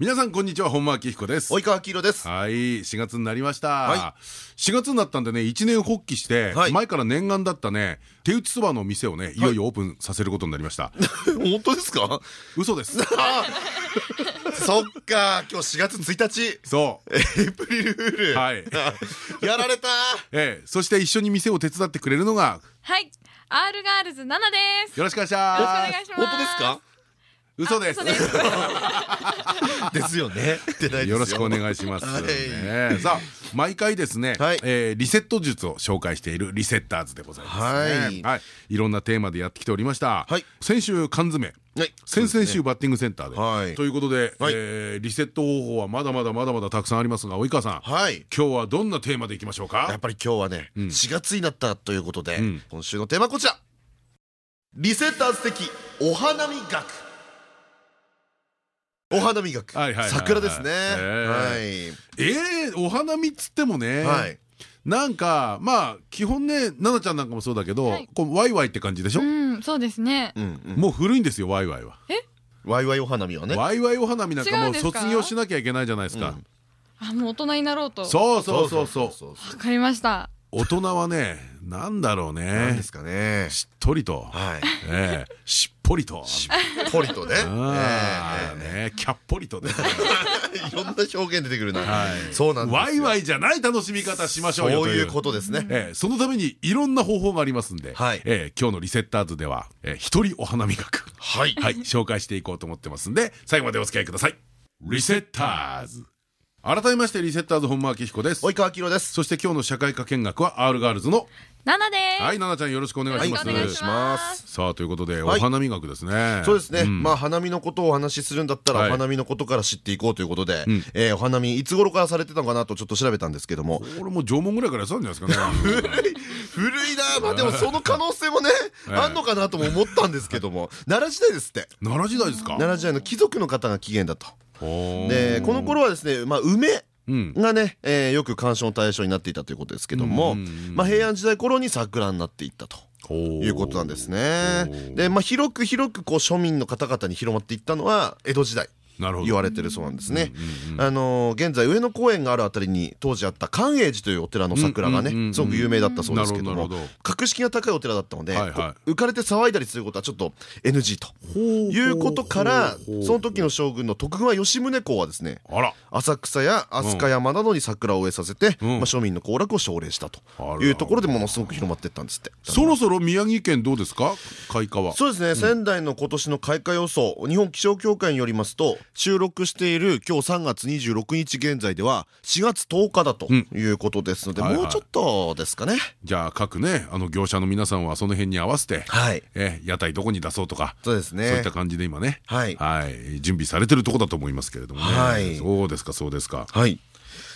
皆さんこんにちは本間明彦です。及川明です。はい4月になりました、はい、4月になったんでね一年発起して、はい、前から念願だったね手打ちそばの店をねい。よいよオープンさせることになりました、本当ですか？嘘です。そっか。今日4月1日。そう。エイプリルフール。はい。やられた。ええ。そして一緒に店を手伝ってくれるのがはい。アールガールズナナです。よろしくお願いします。よろしくお願いします。本当ですか？嘘です。ですよね。よろしくお願いします。さあ毎回ですね、リセット術を紹介しているリセッターズでございます。はい。いろんなテーマでやってきておりました。先週缶詰。先々週バッティングセンターで。ということで、リセット方法はまだまだまだまだたくさんありますが、及川さん。今日はどんなテーマでいきましょうか？やっぱり今日はね、4月になったということで、今週のテーマこちら。リセッターズ的お花見学。お花見学。桜ですね。はい。えお花見っつってもねなんかまあ基本ね奈々ちゃんなんかもそうだけどこうワイワイって感じでしょ？うんそうですね。もう古いんですよワイワイは。え？ワイワイお花見はね。ワイワイお花見なんかもう卒業しなきゃいけないじゃないですか。あもう大人になろうと。そうそうそうそう。わかりました。大人はねなんだろうね。なんですかね。しっとりと。ええ。しっぽりと。しっぽりとね。ね。キャッポリとね。いろんな表現出てくるな。そうなんですワイワイじゃない楽しみ方しましょうよそういうことですね。そのためにいろんな方法がありますんで今日のリセッターズでは一人お花見学。はい。紹介していこうと思ってますんで最後までお付き合いください。リセッターズ改めましてリセッターズ本間明彦です。及川明です。そして今日の社会科見学は R ガールズのナナです。はいナナちゃんよろしくお願いします。お願いします。さあということでお花見学ですね。そうですね。まあ花見のことをお話しするんだったらお花見のことから知っていこうということでえお花見いつ頃からされてたのかなとちょっと調べたんですけども。俺も縄文ぐらいからやってたんじゃないですかね。古い古いな。まあでもその可能性もねあんのかなとも思ったんですけども。奈良時代ですって。奈良時代ですか？奈良時代の貴族の方が起源だとでこの頃はですねまあ梅がね、えー、よく鑑賞の対象になっていたということですけども、まあ、平安時代頃に桜になっていったと。いうことなんですね。で、まあ、広く広くこう庶民の方々に広まっていったのは江戸時代。言われてるそうなんですね。あの現在上野公園があるあたりに当時あった寛永寺というお寺の桜がねすごく有名だったそうですけども格式が高いお寺だったので浮かれて騒いだりすることはちょっと NG ということからその時の将軍の徳川吉宗公はですね浅草や飛鳥山などに桜を植えさせてまあ庶民の行楽を奨励したというところでものすごく広まっていったんですって。そろそろ宮城県どうですか？開花は。そうですね。仙台の今年の開花予想日本気象協会によりますと収録している今日3月26日現在では4月10日だということですので、もうちょっとですかね。じゃあ各ねあの業者の皆さんはその辺に合わせて、はい、え屋台どこに出そうとかそうですね。そういった感じで今ねはい、はい、準備されてるとこだと思いますけれどもね、はい、そうですかそうですか。はい。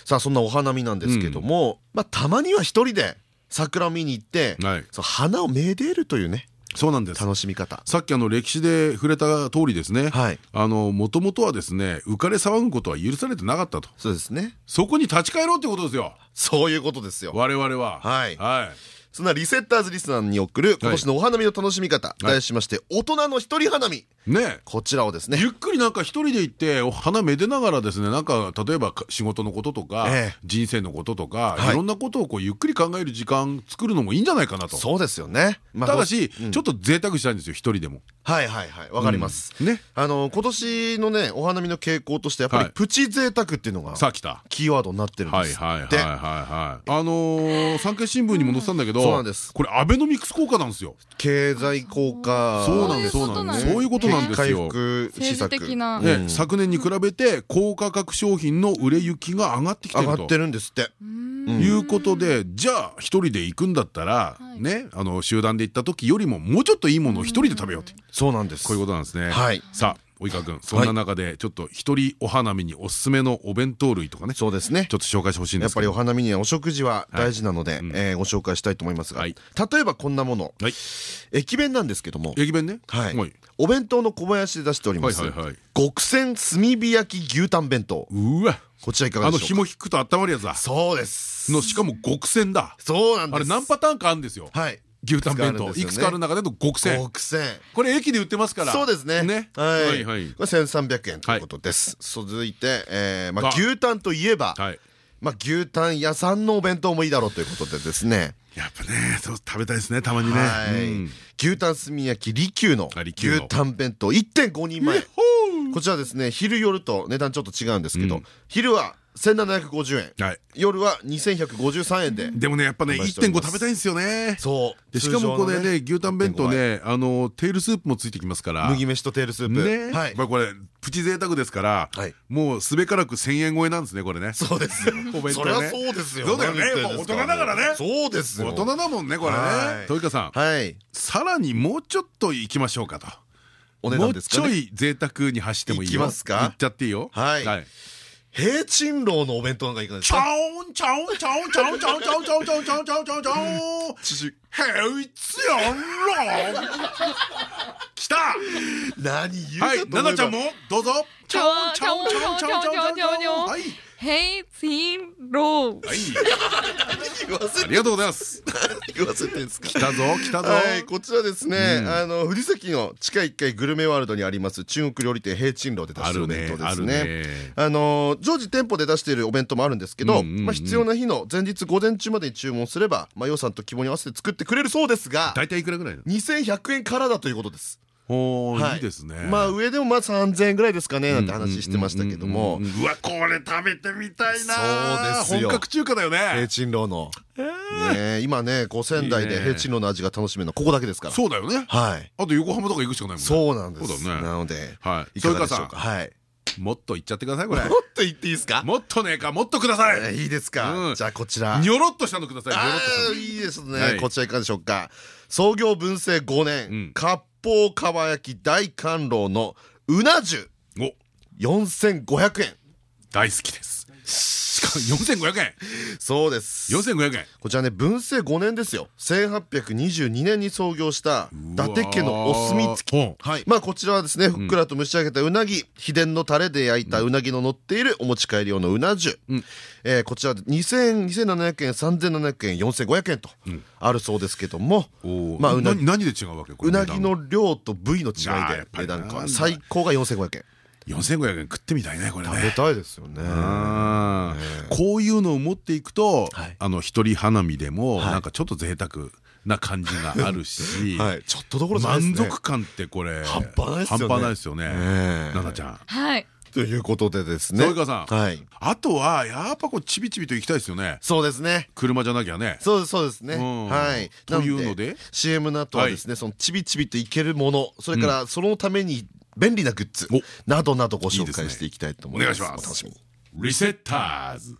さあそんなお花見なんですけども、うん、まあたまには一人で桜を見に行って、はい、そ花をめでるというねそうなんです。楽しみ方。さっきあの歴史で触れた通りですね。もともとはですね浮かれ騒ぐことは許されてなかったと。そうですね。そこに立ち返ろうってことですよ。そういうことですよ。我々は。はい。はいそんなリセッターズリスナーに送る今年のお花見の楽しみ方、題しまして大人の一人花見。ねこちらをですね。ゆっくりなんか一人で行ってお花めでながらですねなんか例えば仕事のこととか人生のこととかい。ろんなことをこうゆっくり考える時間作るのもいいんじゃないかなと。そうですよね。ただしちょっと贅沢したいんですよ一人でも。はいはいはいわかります。ね。あの今年のねお花見の傾向としてやっぱりプチ贅沢っていうのがさあ来た。キーワードになってるんですって。はいはいはいはいあの産経新聞にも載せたんだけどそうなんです。これアベノミクス効果なんですよ。経済効果。そうなんです。そうなんです。そういうことなんですよ。政治的な。昨年に比べて高価格商品の売れ行きが上がってきてると。上がってるんですって。いうことでじゃあ一人で行くんだったらねあの集団で行った時よりももうちょっといいものを一人で食べようってそうなんです。こういうことなんですね。はい。さあ及川君そんな中でちょっと一人お花見におすすめのお弁当類とかねそうですね。ちょっと紹介してほしいんですやっぱりお花見にはお食事は大事なのでえーご紹介したいと思いますが例えばこんなもの。はい。駅弁なんですけども。駅弁ね。はい。お弁当の小林で出しております。極鮮炭火焼き牛タン弁当。うわ。こちらいかがでしょうか？あの紐引くと温まるやつだ。そうです。のしかも極鮮だ。そうなんです。あれ何パターンかあるんですよ。はい牛タン弁当。いくつかある中での極鮮極鮮これ駅で売ってますから。そうですね。ね。はい。これ1300円ということです。続いてえまあ牛タンといえばまあ牛タン屋さんのお弁当もいいだろうということでですね。やっぱねそう食べたいですねたまにね。牛タン炭焼き利久の牛タン弁当。1.5人前。こちらですね昼夜と値段ちょっと違うんですけど昼は1750円、はい、夜は2153円で。でもねやっぱね1.5食べたいんですよね。そう。でしかもこれね牛タン弁当ねあのテールスープもついてきますから。麦飯とテールスープ。ね。はい。これプチ贅沢ですからもうすべからく1000円超えなんですねこれね。そうです お弁当ね。そうですよ。そうだよね。大人だからね。そうです大人だもんねこれね。豊川さん。はい。さらにもうちょっといきましょうかと。お値段ですかもうちょい贅沢に走ってもいいよ。いきますか。いっちゃっていいよ。はい聘珍樓のお弁当なんかいかがですか？チャオンチャオンチャオンチャオンチャオンチャオンチャオンチャオンチャオンチャオンチャオンチャオン。平一やんろ。来た。何言うはい、奈々ちゃんもどうぞ。チャオンチャオンチャオンチャオンチャオンチャオンチャオン。はい。聘珍楼。はい。ありがとうございます。言わせてんですか？来たぞ来たぞ。はい、こちらですね。あの藤崎の地下1階グルメワールドにあります中国料理店聘珍樓で出してるお弁当ですね。あの常時店舗で出しているお弁当もあるんですけど、まあ必要な日の前日午前中までに注文すれば、まあ予算と希望に合わせて作ってくれるそうですが、大体いくらぐらい？2100円からだということです。おい。いですね。まあ上でもまあ3000円ぐらいですかねなんて話してましたけども。うわこれ食べてみたいな。そうですよ。本格中華だよね。平珍楼の。ね今ねこう仙台で平珍楼の味が楽しめるのここだけですから。そうだよね。はい。あと横浜とか行くしかないもんね。そうなんです。なのではい。いかがでしょうか。はい。もっと言っちゃってくださいこれ。もっと言っていいですか？もっとねえかもっとください。いいですか。じゃあこちら。にょろっとしたのくださいいいですね。こちらいかがでしょうか創業文政5年割烹かば焼き大観楼のうな重。4500円。大好きですしかも4500円。そうです。4500円。こちらね文政5年ですよ。1822年に創業した伊達家のお墨付き。はい。まあこちらはですねふっくらと蒸し上げたうなぎ秘伝のタレで焼いたうなぎの乗っているお持ち帰り用のうな重。えこちら2700円3700円4500円とあるそうですけどもまあうなぎ。何で違うわけ？うなぎの量と部位の違いで値段が最高が4500円4500円食ってみたいねこれね。食べたいですよね。こういうのを持っていくとあの一人花見でもなんかちょっと贅沢な感じがあるし ちょっとどころ満足感ってこれ半端ないですよね。奈々ちゃん。はい。ということでですね。そうかさん。はい。あとはやっぱこうちびちびと行きたいですよね。そうですね。車じゃなきゃね。そうですそうですね。はい。というので？CM の後はですね、そのちびちびと行けるもの、それからそのために便利なグッズなどなどご紹介していきたいと思います。お願いします。楽しみに。リセッターズ。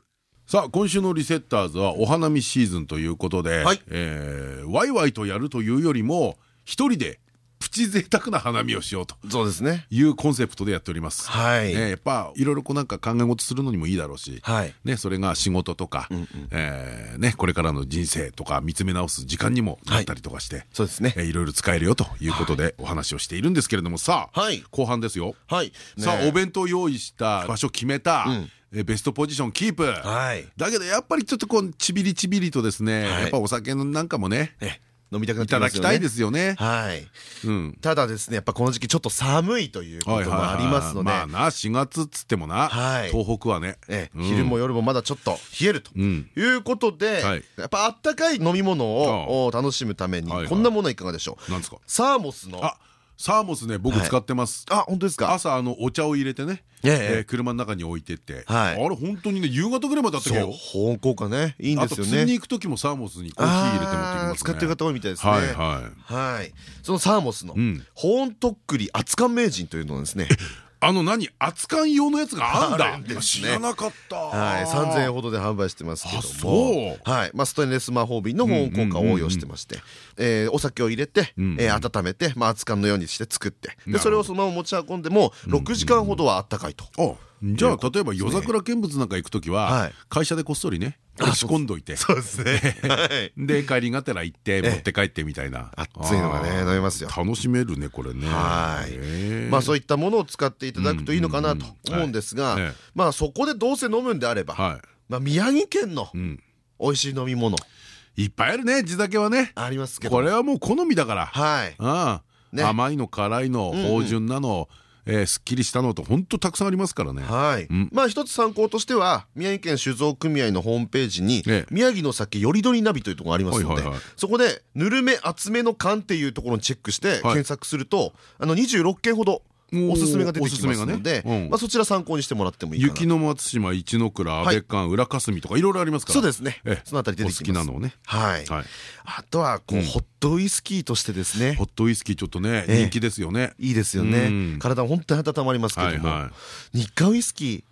さあ今週のリセッターズはお花見シーズンということで、はい、えー、ワイワイとやるというよりも一人でプチ贅沢な花見をしようとそうですねいうコンセプトでやっております。はい。やっぱいろいろこうなんか考え事するのにもいいだろうし、はい。ねそれが仕事とか、えねこれからの人生とか見つめ直す時間にもなったりとかして、そうですね。いろいろ使えるよということでお話をしているんですけれどもさあ、後半ですよ。はい。さあお弁当用意した場所決めた。ベストポジションキープ、はい、だけどやっぱりちょっとこうちびりちびりとですね、やっぱお酒なんかもね飲みたくなっていただきたいですよね。はい。うん。ただですね、やっぱこの時期ちょっと寒いということもありますので。まあな、4月っつってもな、東北はね。昼も夜もまだちょっと冷えるということで、やっぱあったかい飲み物を楽しむために、こんなものいかがでしょう。なんですか？サーモスの。サーモスね僕使ってます。あ本当ですか？朝あのお茶を入れてね車の中に置いてって。あれ本当にね夕方ぐらいまであったけど。保温効果ね。いいんですよね。あと釣りに行く時もサーモスにコーヒー入れて持ってきます使ってる方多いみたいですね。はいはい。そのサーモスの保温とっくり熱燗名人というのをですねあの何熱燗用のやつがあんだ。知らなかった。はい3000円ほどで販売してますけども。はい。まあステンレス魔法瓶の保温効果を応用してましてお酒を入れて温めて熱燗のようにして作って。でそれをそのまま持ち運んでも6時間ほどはあったかいとじゃあ例えば夜桜見物なんか行く時は会社でこっそりね仕込んどいて。そうですね。で帰りがてら行って持って帰ってみたいな。熱いのがね飲めますよ。楽しめるねこれね。はい。まあそういったものを使っていただくといいのかなと思うんですがまあそこでどうせ飲むんであればまあ宮城県の美味しい飲み物。いっぱいあるね地酒はね。ありますけどこれはもう好みだから。はい。甘いの辛いの芳醇なのえー、すっきりしたのと本当たくさんありますからね。はい。うん、まあ一つ参考としては宮城県酒造組合のホームページに、宮城の酒よりどりナビというところがありますので、そこでぬるめ厚めの缶っていうところにチェックして検索すると、あの26件ほどおすすめが出てきますので、まあそちら参考にしてもらってもいいかな。雪の松島、一ノ倉、安倍館、浦霞とかいろいろありますから。そうですね。そのあたり出てきます。好きなのをね。はい。あとはこうホットウイスキーとしてですね。ホットウイスキーちょっとね人気ですよね。いいですよね。体本当に温まりますけども、日韓ウイスキーい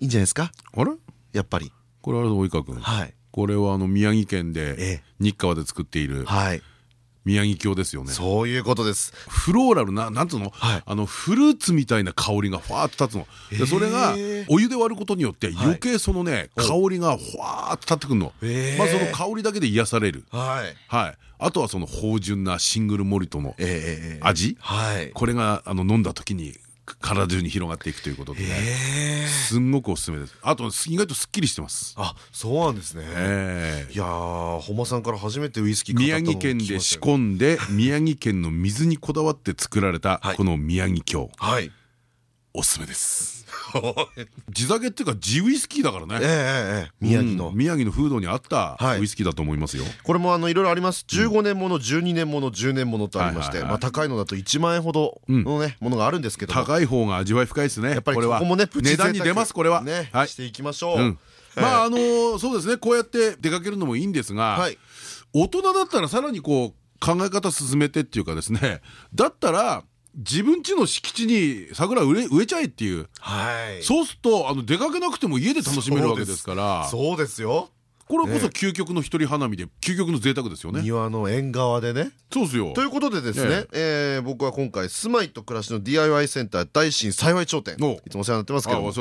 いんじゃないですか？あれ？やっぱり。これは及川君。はい。これはあの宮城県で日川で作っている。はい。宮城郷ですよね。そういうことです。フローラルななんつうの、はい、あのフルーツみたいな香りがふわっと立つの。でそれがお湯で割ることによって余計そのね、はい、香りがふわっと立ってくるのまあその香りだけで癒される。はい、はい、あとはその芳醇なシングルモリトの味、はい、これがあの飲んだ時に体中に広がっていくということでね。すんごくおすすめです。あと意外とすっきりしてます。あそうなんですね。いや本間さんから初めてウイスキー宮城県で仕込んで 宮城県の水にこだわって作られたこの宮城郷はい。おすすめです 地酒っていうか地ウイスキーだからね。ええ宮城の。宮城の風土に合ったウイスキーだと思いますよ。これもあのいろいろあります。15年もの12年もの10年ものとありましてまあ高いのだと1万円ほどのねものがあるんですけど高い方が味わい深いですね。やっぱりここもね値段に出ますこれは。ねしていきましょう。まああのそうですね。こうやって出かけるのもいいんですが大人だったらさらにこう考え方進めてっていうかですね。だったら自分家の敷地に桜植え植えちゃえっていう、はい、そうするとあの出かけなくても家で楽しめるわけですから。そうですよ。これこそ究極の一人花見で究極の贅沢ですよね。庭の縁側でね。そうですよ。ということでですね、ええ。僕は今回住まいと暮らしの DIY センター大新幸い頂点。いつもお世話になってますけどこ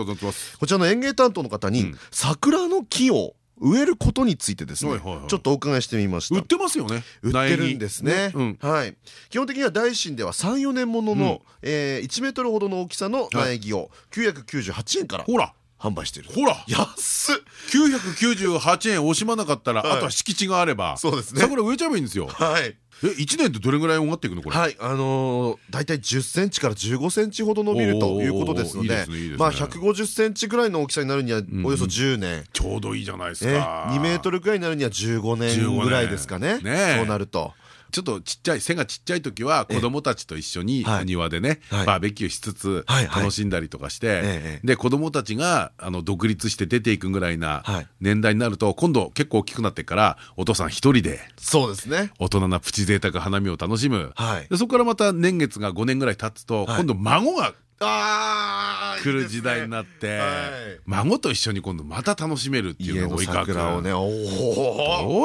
ちらの園芸担当の方に桜の木を植えることについてですねちょっとお伺いしてみました。売ってますよね。売ってるんですね。はい。基本的には大新では34年ものの1メートルほどの大きさの苗木を998円からほら。販売してる。ほら。安っ。998円惜しまなかったらあとは敷地があればそうですね。桜植えちゃえばいいんですよ。はいえ1年ってどれぐらい上がっていくのこれ？はいあの大体10センチから15センチほど伸びるということですのでまあ150センチぐらいの大きさになるにはおよそ10年。ちょうどいいじゃないですか。2メートルぐらいになるには15年ぐらいですかね。そうなるとちょっとちっちゃい背がちっちゃい時は子供たちと一緒にお庭でねバーベキューしつつ楽しんだりとかしてで子供たちがあの独立して出ていくぐらいな年代になると今度結構大きくなってからお父さん一人でそうですね。大人なプチ贅沢花見を楽しむ。でそこからまた年月が5年ぐらい経つと今度孫が来る時代になって孫と一緒に今度また楽しめるっていうのを追いかけるど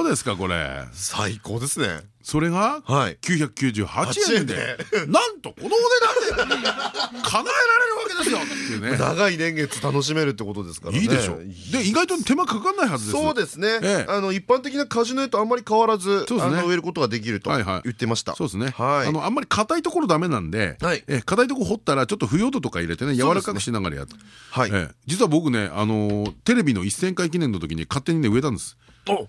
うですかこれ？最高ですね。それが998円で。なんとこのお値段で叶えられるですよ。っていうね。長い年月楽しめるってことですからいいでしょ。で意外と手間かかんないはずです。そうですね。あの一般的な果樹苗とあんまり変わらず植えることができると言ってました。そうですね。あのあんまり硬いところダメなんで硬いところ掘ったらちょっと腐葉土とか入れてね柔らかくしながらやる実は僕ねあのテレビの1000回記念の時に勝手にね植えたんです。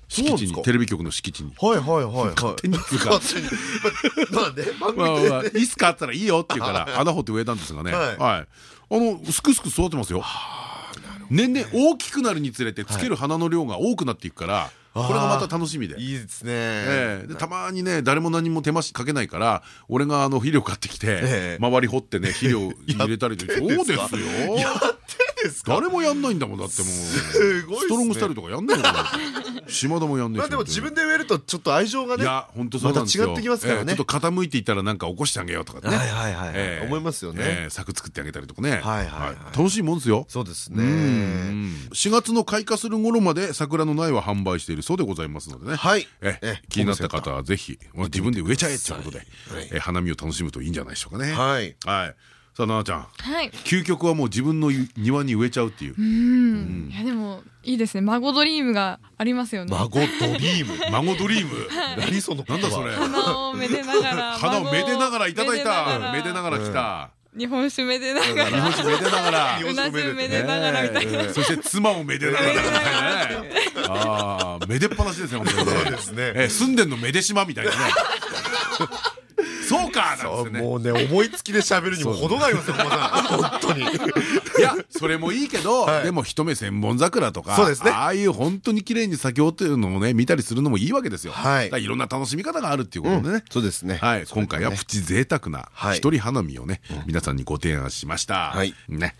敷地にテレビ局の敷地に。はいはいはい勝手にっていうか。なんで番組でいつかあったらいいよっていうから 穴掘って植えたんですがね。はいあのすくすく育ってますよ。年々大きくなるにつれてつける花の量が多くなっていくからこれがまた楽しみで。いいですね。たまにね誰も何も手間かけないから俺があの肥料買ってきて周り掘ってね肥料入れたり そうですよですか？誰もやんないんだもんだってもう。すごいストロングスタイルとかやんないの島田もやんないまあでも自分で植えるとちょっと愛情がねいや本当そうなんですよ。また違ってきますからね。ちょっと傾いていったらなんか起こしてあげようとかね。はいはいはい。思いますよね。柵作ってあげたりとかね。はいはい楽しい。もんですよ。そうですね。4月の開花する頃まで桜の苗は販売しているそうでございますのでね。はい。気になった方はぜひ自分で植えちゃえってことで花見を楽しむといいんじゃないでしょうかね。はい。はいさあ奈々ちゃん、はい、究極はもう自分の庭に植えちゃうっていう。うん、いやでもいいですね。孫ドリームがありますよね。孫ドリーム、孫ドリーム？何そのなんだそれ？花をめでながら。花をめでながらいただいた。めでながら来た。日本酒めでながら。日本酒めでながら。うな重めでながらみたいな。そして妻をめでながら。ああ、めでっぱなしですね。本当に。ね。住んでんのめで島みたいなね。そうかもうね思いつきで喋るにも程がありますよ 本当に。いやそれもいいけどでも一目千本桜とかああいう本当に綺麗に咲き誇ってるのもね見たりするのもいいわけですよ。い。ろんな楽しみ方があるっていうことでね。そうですね。今回はプチ贅沢な一人花見をね皆さんにご提案しました。ね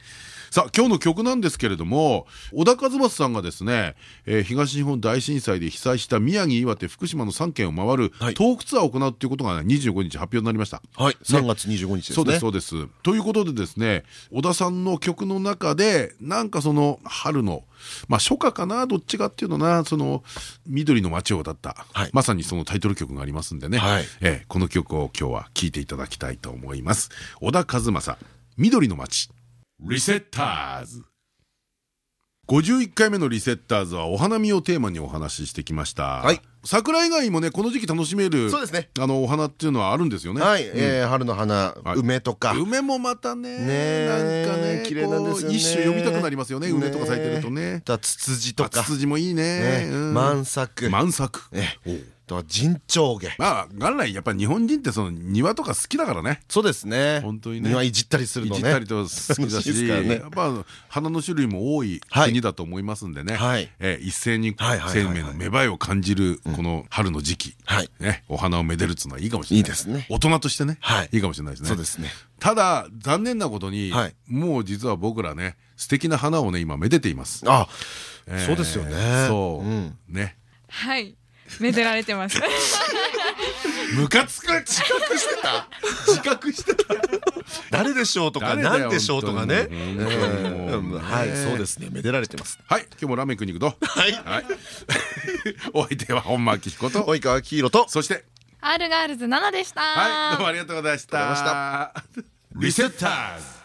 さあ今日の曲なんですけれども小田和正さんがですね、えー、東日本大震災で被災した宮城岩手福島の3県を回るトークツアーを行うということが、ね、25日発表になりました。はい。3月25日ですね。そうですそうです。ということでですね小田さんの曲の中でなんかその春のまあ初夏かなどっちかっていうのなその緑の街を歌った、はい、まさにそのタイトル曲がありますんでね、はい、えー、この曲を今日は聴いていただきたいと思います。小田和正緑の街リセッターズ51回目のリセッターズはお花見をテーマにお話ししてきました。はい。桜以外もねこの時期楽しめるそうですねあのお花っていうのはあるんですよね。はい、え春の花梅とか。梅もまたねなんかね綺麗なんですよ一種読みたくなりますよね梅とか咲いてるとね。ツツジとか。ツツジもいいね。満作。満作。と陣長毛。まあ元来やっぱり日本人ってその庭とか好きだからね。そうですね。本当にね。庭いじったりするのね。いじったりと好きだしやっぱ花の種類も多い国だと思いますんでね。一斉に生命の芽生えを感じるこの春の時期。ねお花をめでるっていうのはいいかもしれない。いいですね。大人としてね。い。いかもしれないですね。そうですね。ただ残念なことにもう実は僕らね素敵な花をね今めでています。あそうですよね。そう。ね。はいめでられてます。ムカつく自覚してた？自覚してた。誰でしょうとか何でしょうとかね。はいそうですね。めでられてます。はい今日もラーメン食いに行くと。はい。お相手は本間明彦と。及川黄色と。そして。アールガールズ7でした。はいどうもありがとうございました。リセッターズ